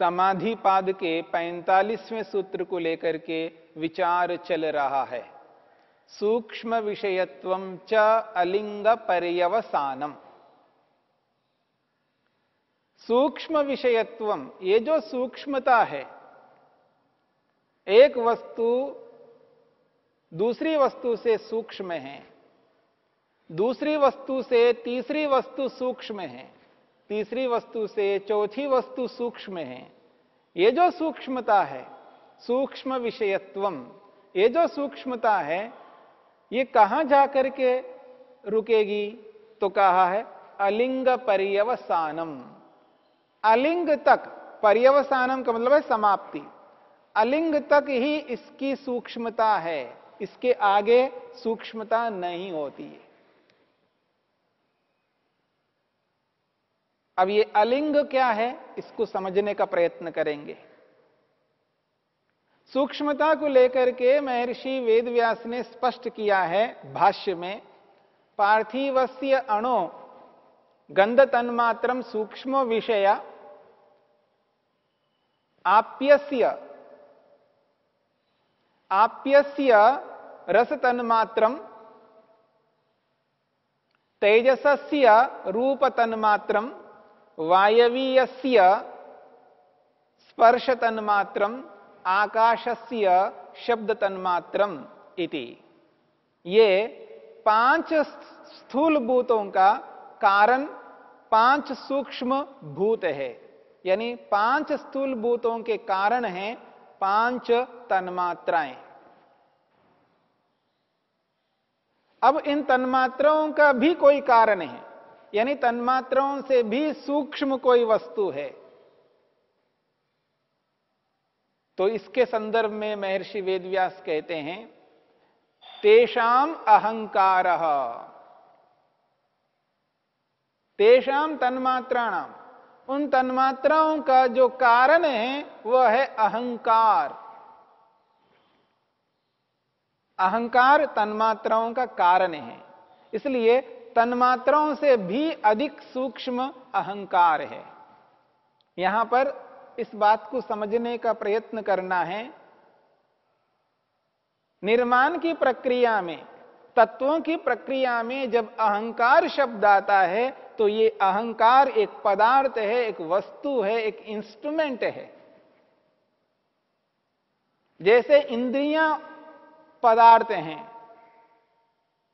समाधि पाद के 45वें सूत्र को लेकर के विचार चल रहा है। सूक्ष्म विषयत्व च अलिंग पर्यवसानम। सूक्ष्म विषयत्व, ये जो सूक्ष्मता है, एक वस्तु दूसरी वस्तु से सूक्ष्म है, दूसरी वस्तु से तीसरी वस्तु सूक्ष्म है। तीसरी वस्तु से चौथी वस्तु सूक्ष्म है। ये जो सूक्ष्मता है, सूक्ष्म विषयत्वम, ये जो सूक्ष्मता है, ये कहाँ जाकर के रुकेगी? तो कहा है, अलिंग पर्यवसानम। अलिंग तक, पर्यवसानम का मतलब है समाप्ति। अलिंग तक ही इसकी सूक्ष्मता है, इसके आगे सूक्ष्मता नहीं होती है। अब ये अलिंग क्या है? इसको समझने का प्रयत्न करेंगे। सूक्ष्मता को लेकर के महर्षि वेदव्यास ने स्पष्ट किया है भाष्य में, पार्थिवस्य अणो गंध तन्मात्रम सूक्ष्म विषय आप्यस्य आप्यस्य रस तन्मात्रम तेजसस्य रूप तन्मात्रम वायवीयस्य स्पर्श तन्मात्रम आकाशस्य शब्द तन्मात्रम इति। ये पाँच स्थूल भूतों का कारण पाँच सूक्ष्म भूत है। यानी पाँच स्थूल भूतों के कारण हैं पाँच तन्मात्राएँ। अब इन तन्मात्राओं का भी कोई कारण है। यानी तन्मात्राओं से भी सूक्ष्म कोई वस्तु है। तो इसके संदर्भ में महर्षि वेदव्यास कहते हैं, तेषाम अहंकार। तेषाम तन्मात्राणाम। उन तन्मात्राओं का जो कारण है, वह है अहंकार। अहंकार तन्मात्राओं का कारण है। इसलिए तन्मात्राओं से भी अधिक सूक्ष्म अहंकार है। यहाँ पर इस बात को समझने का प्रयत्न करना है। निर्माण की प्रक्रिया में, तत्वों की प्रक्रिया में जब अहंकार शब्द आता है तो ये अहंकार एक पदार्थ है, एक वस्तु है, एक इंस्ट्रूमेंट है। जैसे इंद्रियाँ पदार्थ हैं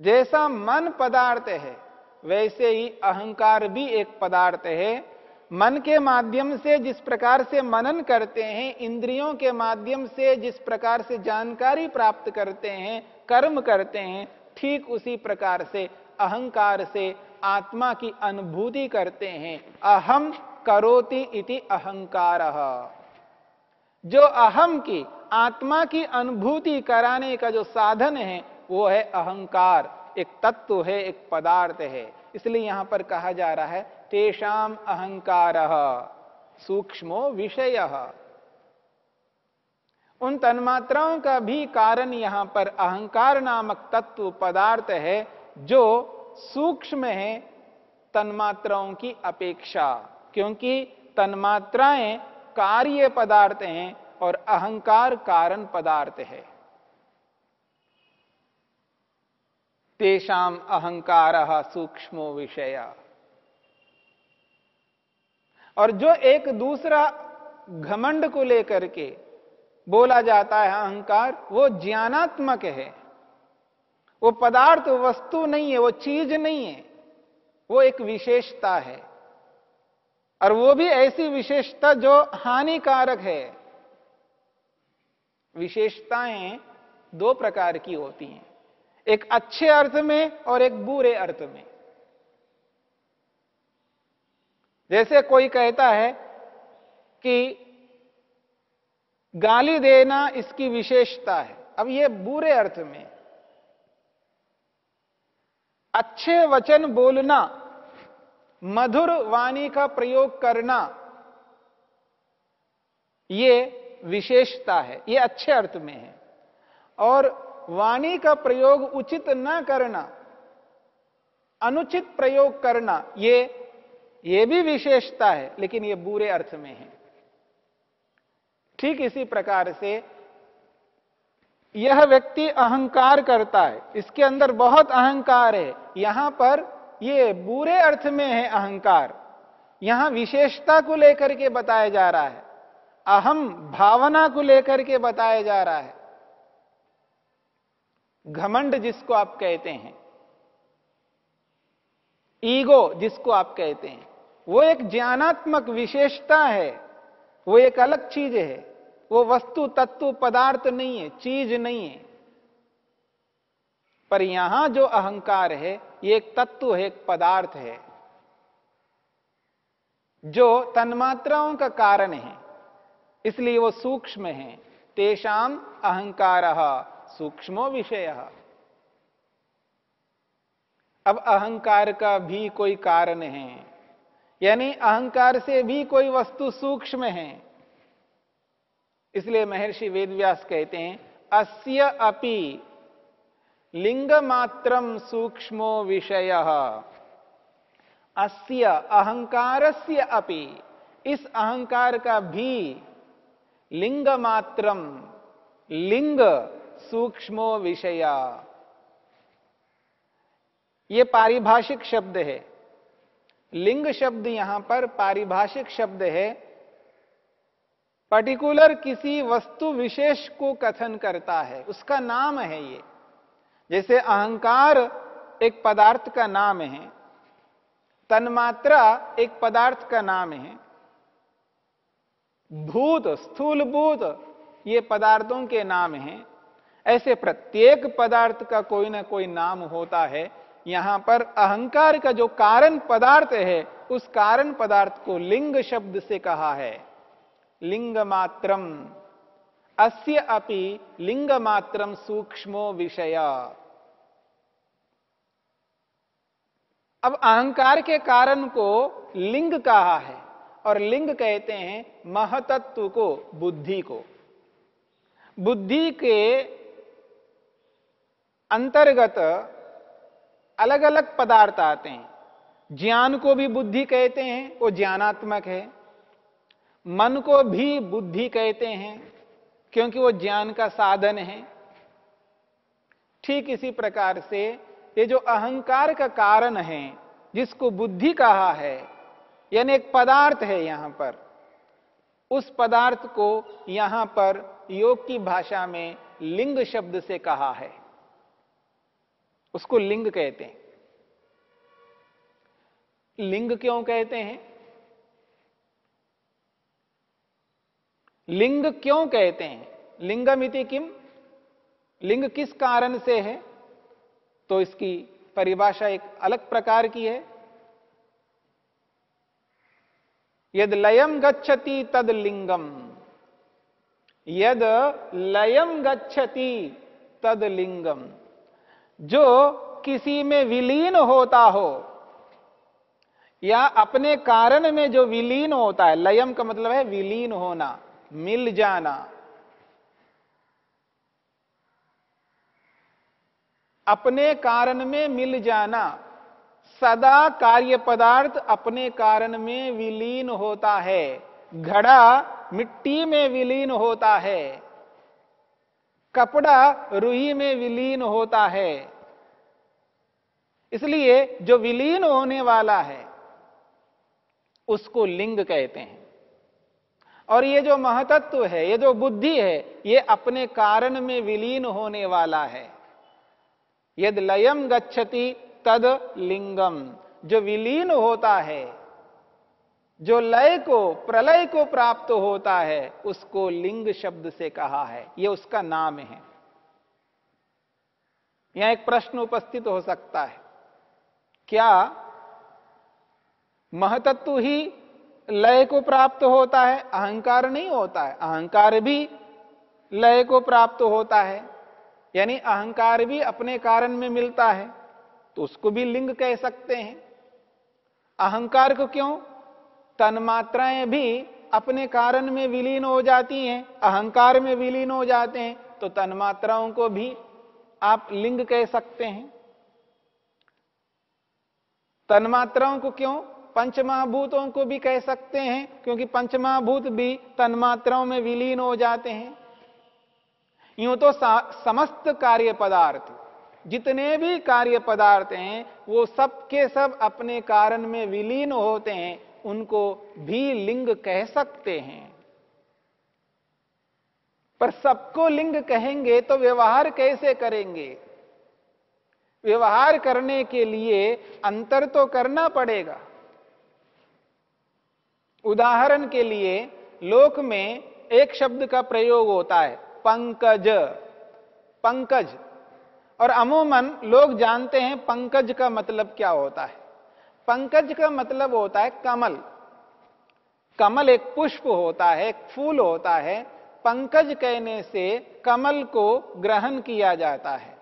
जैसा मन पदार्थ है, वैसे ही अहंकार भी एक पदार्थ है। मन के माध्यम से जिस प्रकार से मनन करते हैं, इंद्रियों के माध्यम से जिस प्रकार से जानकारी प्राप्त करते हैं, कर्म करते हैं, ठीक उसी प्रकार से अहंकार से आत्मा की अनुभूति करते हैं। अहम करोति इति अहंकार। जो अहम की, आत्मा की अनुभूति कराने का जो साधन है वो है अहंकार, एक तत्व है, एक पदार्थ है। इसलिए यहाँ पर कहा जा रहा है, तेषाम अहंकार, सूक्ष्मो विषय। उन तन्मात्राओं का भी कारण यहाँ पर अहंकार नामक तत्व, पदार्थ है, जो सूक्ष्म है तन्मात्राओं की अपेक्षा। क्योंकि तन्मात्राएँ कार्य पदार्थ हैं और अहंकार कारण पदार्थ है। तेषाम अहंकार सूक्ष्मो विषय। और जो एक दूसरा घमंड को लेकर के बोला जाता है अहंकार, वो ज्ञानात्मक है। वो पदार्थ, वस्तु नहीं है, वो चीज़ नहीं है, वो एक विशेषता है। और वो भी ऐसी विशेषता जो हानिकारक है। विशेषताएँ दो प्रकार की होती हैं। एक अच्छे अर्थ में और एक बुरे अर्थ में। जैसे कोई कहता है कि गाली देना इसकी विशेषता है। अब यह बुरे अर्थ में। अच्छे वचन बोलना, मधुर वाणी का प्रयोग करना यह विशेषता है यह अच्छे अर्थ में है। और वाणी का प्रयोग उचित न करना, अनुचित प्रयोग करना यह यह भी विशेषता है, लेकिन यह बुरे अर्थ में है। ठीक इसी प्रकार से यह व्यक्ति अहंकार करता है, इसके अंदर बहुत अहंकार है। यहाँ पर यह बुरे अर्थ में है अहंकार। यहाँ विशेषता को लेकर के बताया जा रहा है, अहम भावना को लेकर के बताया जा रहा है। घमंड जिसको आप कहते हैं, ईगो जिसको आप कहते हैं, वो एक ज्ञानात्मक विशेषता है, वो एक अलग चीज़ है, वो वस्तु, तत्व, पदार्थ नहीं है, चीज़ नहीं है। पर यहाँ जो अहंकार है, ये एक तत्व है, एक पदार्थ है, जो तन्मात्राओं का कारण है, इसलिए वो सूक्ष्म है। तेषाम अहंकार सूक्ष्मो विषय अब अहंकार का भी कोई कारण है, यानी अहंकार से भी कोई वस्तु सूक्ष्म है। इसलिए महर्षि वेदव्यास कहते हैं, अस्य अपि लिंग मात्रम सूक्ष्मो विषय। अस्य अहंकारस्य अपि, इस अहंकार का भी लिंग मात्रम लिंग सूक्ष्मो विषया। ये पारिभाषिक शब्द है। लिंग शब्द यहाँ पर पारिभाषिक शब्द है। पर्टिकुलर किसी वस्तु विशेष को कथन करता है। उसका नाम है ये। जैसे अहंकार एक पदार्थ का नाम है। तन्मात्रा एक पदार्थ का नाम है। भूत स्थूल भूत ये पदार्थों के नाम हैं। ऐसे प्रत्येक पदार्थ का कोई ना कोई नाम होता है। यहाँ पर अहंकार का जो कारण पदार्थ है, उस कारण पदार्थ को लिंग शब्द से कहा है। लिंग मात्रम अस्य अपि लिंग मात्रम सूक्ष्मो विषय। अब अहंकार के कारण को लिंग कहा है और लिंग कहते हैं महतत्व को, बुद्धि को। बुद्धि के अंतर्गत अलग अलग पदार्थ आते हैं। ज्ञान को भी बुद्धि कहते हैं, वो ज्ञानात्मक है। मन को भी बुद्धि कहते हैं, क्योंकि वो ज्ञान का साधन है। ठीक इसी प्रकार से ये जो अहंकार का कारण है, जिसको बुद्धि कहा है, यानी एक पदार्थ है यहाँ पर, उस पदार्थ को यहाँ पर योग की भाषा में लिंग शब्द से कहा है। उसको लिंग कहते हैं। लिंग क्यों कहते हैं? लिंग क्यों कहते हैं? लिंगमिति किम? लिंग किस कारण से है? तो इसकी परिभाषा एक अलग प्रकार की है। यद लयम गच्छति तद लिंगम। यद लयम गच्छति तद लिंगम। जो किसी में विलीन होता हो, या अपने कारण में जो विलीन होता है, लयम का मतलब है विलीन होना, मिल जाना। अपने कारण में मिल जाना, सदा कार्य पदार्थ अपने कारण में विलीन होता है, घड़ा मिट्टी में विलीन होता है। कपड़ा रूही में विलीन होता है। इसलिए जो विलीन होने वाला है, उसको लिंग कहते हैं। और ये जो महतत्व है, ये जो बुद्धि है, ये अपने कारण में विलीन होने वाला है। यद लयम गच्छति तद लिंगम जो विलीन होता है जो लय को, प्रलय को प्राप्त होता है, उसको लिंग शब्द से कहा है। यह उसका नाम है। यहाँ एक प्रश्न उपस्थित हो सकता है। क्या महतत्व ही लय को प्राप्त होता है? अहंकार नहीं होता है। अहंकार भी लय को प्राप्त होता है। यानी अहंकार भी अपने कारण में मिलता है। तो उसको भी लिंग कह सकते हैं। अहंकार को क्यों? तन्मात्राएँ भी अपने कारण में विलीन हो जाती हैं, अहंकार में विलीन हो जाते हैं तो तन्मात्राओं को भी आप लिंग कह सकते हैं। तन्मात्राओं को क्यों? पंचमहाभूतों को भी कह सकते हैं, क्योंकि पंचमहाभूत भी तन्मात्राओं में विलीन हो जाते हैं। यूँ तो समस्त कार्य पदार्थ जितने भी कार्य पदार्थ हैं, वो सब के सब अपने कारण में विलीन होते हैं उनको भी लिंग कह सकते हैं। पर सबको लिंग कहेंगे तो व्यवहार कैसे करेंगे? व्यवहार करने के लिए अंतर तो करना पड़ेगा। उदाहरण के लिए, लोक में एक शब्द का प्रयोग होता है, पंकज। पंकज। और अमूमन लोग जानते हैं पंकज का मतलब क्या होता है। पंकज का मतलब होता है कमल। कमल एक पुष्प होता है, एक फूल होता है। पंकज कहने से कमल को ग्रहण किया जाता है।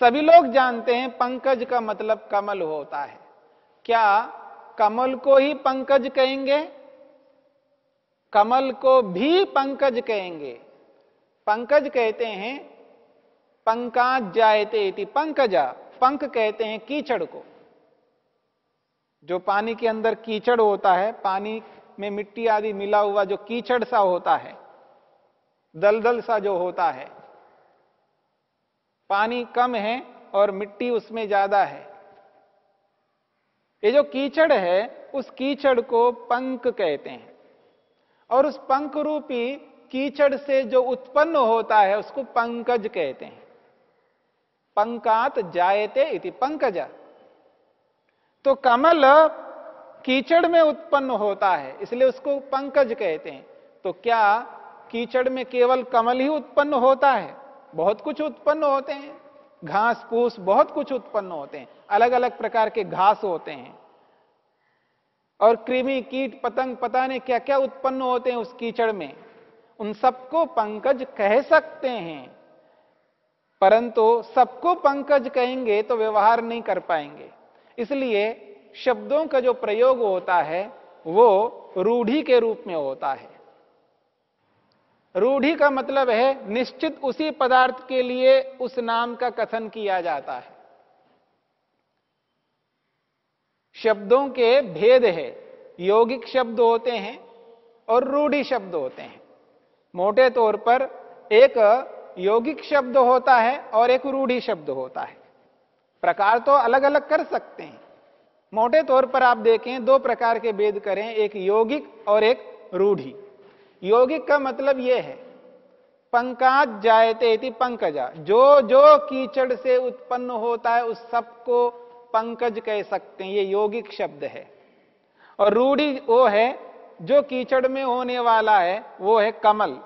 सभी लोग जानते हैं पंकज का मतलब कमल होता है। क्या कमल को ही पंकज कहेंगे? कमल को भी पंकज कहेंगे। पंकज कहते हैं, पंकाज जायते इति पंकजा। पंक कहते हैं कीचड़ को। जो पानी के अंदर कीचड़ होता है, पानी में मिट्टी आदि मिला हुआ जो कीचड़ सा होता है, दलदल सा जो होता है, पानी कम है और मिट्टी उसमें ज़्यादा है। ये जो कीचड़ है, उस कीचड़ को पंख कहते हैं। और उस पंख रूपी कीचड़ से जो उत्पन्न होता है, उसको पंकज कहते हैं। पंकात जायते इति पंकज। तो कमल कीचड़ में उत्पन्न होता है, इसलिए उसको पंकज कहते हैं। तो क्या कीचड़ में केवल कमल ही उत्पन्न होता है? बहुत कुछ उत्पन्न होते हैं। घास फूस बहुत कुछ उत्पन्न होते हैं। अलग अलग प्रकार के घास होते हैं। और कृमि, कीट, पतंग, पता नहीं क्या क्या उत्पन्न होते हैं उस कीचड़ में। उन सबको पंकज कह सकते हैं। परंतु सबको पंकज कहेंगे तो व्यवहार नहीं कर पाएँगे। इसलिए शब्दों का जो प्रयोग होता है, वो रूढ़ी के रूप में होता है। रूढ़ी का मतलब है, निश्चित उसी पदार्थ के लिए उस नाम का कथन किया जाता है। शब्दों के भेद है, यौगिक शब्द होते हैं और रूढ़ी शब्द होते हैं। मोटे तौर पर एक यौगिक शब्द होता है और एक रूढ़ी शब्द होता है। प्रकार तो अलग अलग कर सकते हैं। मोटे तौर पर आप देखें, दो प्रकार के वेद करें, एक यौगिक और एक रूढ़ी। यौगिक का मतलब यह है, पंकाज जायते पंकजा। जो जो कीचड़ से उत्पन्न होता है, उस सबको पंकज कह सकते हैं, ये यौगिक शब्द है। और रूढ़ी वो है, जो कीचड़ में होने वाला है, वो है कमल।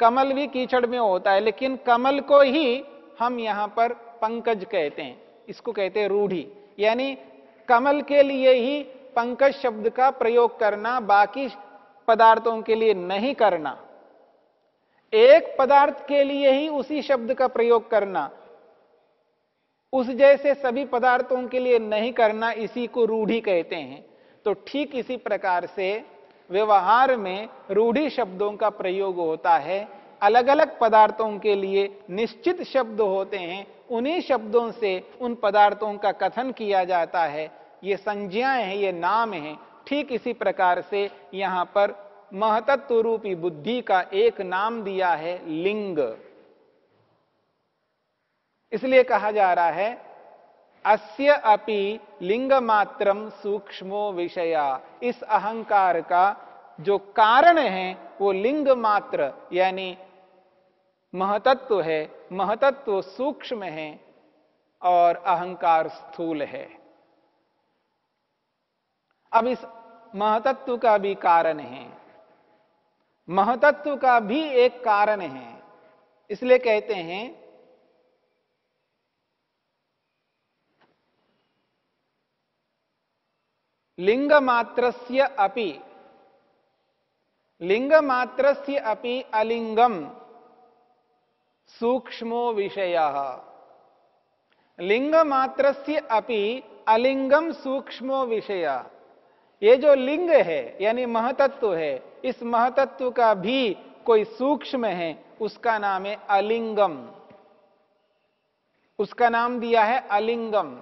कमल भी कीचड़ में होता है, लेकिन कमल को ही हम यहाँ पर पंकज कहते हैं। इसको कहते हैं रूढ़ी। यानी कमल के लिए ही पंकज शब्द का प्रयोग करना, बाकी पदार्थों के लिए नहीं करना। एक पदार्थ के लिए ही उसी शब्द का प्रयोग करना। उस जैसे सभी पदार्थों के लिए नहीं करना, इसी को रूढ़ी कहते हैं। तो ठीक इसी प्रकार से व्यवहार में रूढ़ी शब्दों का प्रयोग होता है। अलग अलग पदार्थों के लिए निश्चित शब्द होते हैं उन्हीं शब्दों से उन पदार्थों का कथन किया जाता है। ये संज्ञाएँ हैं, ये नाम हैं। ठीक इसी प्रकार से यहाँ पर महतत्व रूपी बुद्धि का एक नाम दिया है, लिंग। इसलिए कहा जा रहा है, अस्य अपि लिंग मात्रम सूक्ष्मो विषया। इस अहंकार का जो कारण है, वो लिंग मात्र यानी महतत्व है, महतत्व सूक्ष्म है और अहंकार स्थूल है। अब इस महतत्व का भी कारण है। महतत्व का भी एक कारण है। इसलिए कहते हैं लिंग मात्रस्य अपि लिंग मात्रस्य अपि अलिंगम। सूक्ष्मो विषय। लिंग मात्रस्य अपि अलिंगम सूक्ष्मो विषय। ये जो लिंग है, यानी महतत्व है, इस महतत्व का भी कोई सूक्ष्म है, उसका नाम है अलिंगम। उसका नाम दिया है अलिंगम,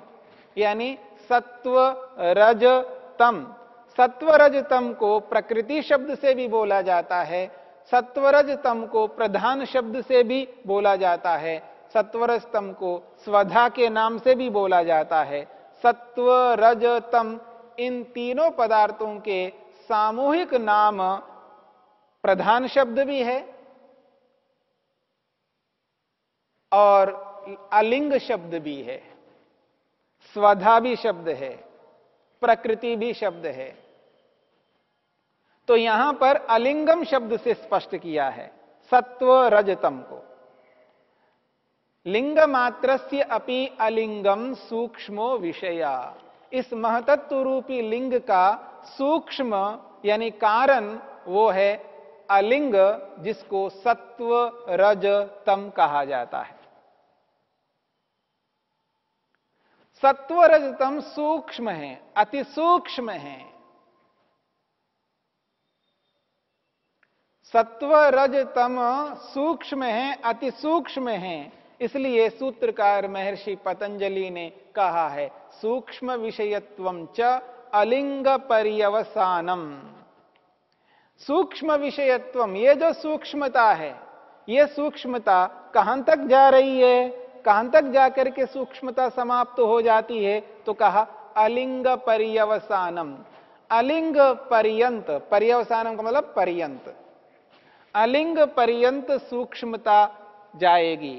यानी सत्व रज तम सत्व रज तम को प्रकृति शब्द से भी बोला जाता है सत्वरज तम को प्रधान शब्द से भी बोला जाता है। सत्वरज तम को स्वधा के नाम से भी बोला जाता है। सत्व रज तम, इन तीनों पदार्थों के सामूहिक नाम प्रधान शब्द भी है और अलिंग शब्द भी है। स्वधा भी शब्द है, प्रकृति भी शब्द है। तो यहाँ पर अलिंगम शब्द से स्पष्ट किया है, सत्व रजतम को। लिंग मात्र अपि अलिंगम सूक्ष्मो विषया। इस महतत्व रूपी लिंग का सूक्ष्म यानी कारण वो है अलिंग, जिसको सत्व रज तम कहा जाता है। सत्व रजतम सूक्ष्म है, अति सूक्ष्म है। सत्व रज तम सूक्ष्म है, अति सूक्ष्म है। इसलिए सूत्रकार महर्षि पतंजलि ने कहा है, सूक्ष्म विषयत्व च अलिंग पर्यवसानम। सूक्ष्म विषयत्व, ये जो सूक्ष्मता है, ये सूक्ष्मता कहाँ तक जा रही है? कहाँ तक जाकर के सूक्ष्मता समाप्त हो जाती है? तो कहा, अलिंग पर्यवसानम। अलिंग पर्यंत, पर्यवसानम का मतलब पर्यंत। अलिंग पर्यंत सूक्ष्मता जाएगी।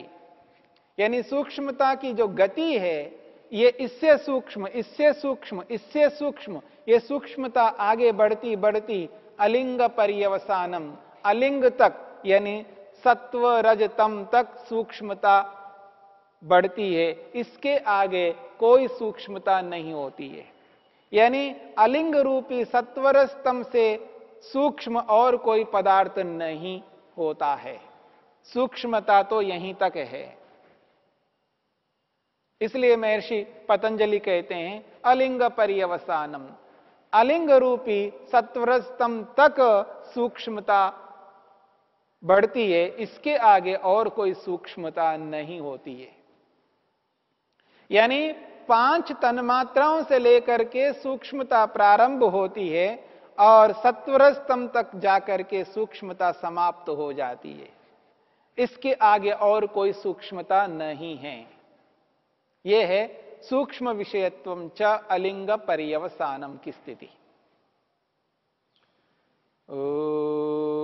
यानी सूक्ष्मता की जो गति है, ये इससे सूक्ष्म इससे सूक्ष्म इससे सूक्ष्म, ये सूक्ष्मता आगे बढ़ती बढ़ती अलिंग पर्यवसानम अलिंग तक, यानी सत्व रजतम तक सूक्ष्मता बढ़ती है। इसके आगे कोई सूक्ष्मता नहीं होती है। यानी अलिंग रूपी सत्वर स्तंभ से सूक्ष्म और कोई पदार्थ नहीं होता है। सूक्ष्मता तो यहीं तक है। इसलिए महर्षि पतंजलि कहते हैं, अलिंग पर्यवसानम। अलिंग रूपी सत्वरस्तम तक सूक्ष्मता बढ़ती है, इसके आगे और कोई सूक्ष्मता नहीं होती है। यानी पाँच तन्मात्राओं से लेकर के सूक्ष्मता प्रारंभ होती है और सत्वर स्तंभ तक जाकर के सूक्ष्मता समाप्त तो हो जाती है। इसके आगे और कोई सूक्ष्मता नहीं है। यह है सूक्ष्म विषयत्व च अलिंग पर्यवसानम की स्थिति। ओ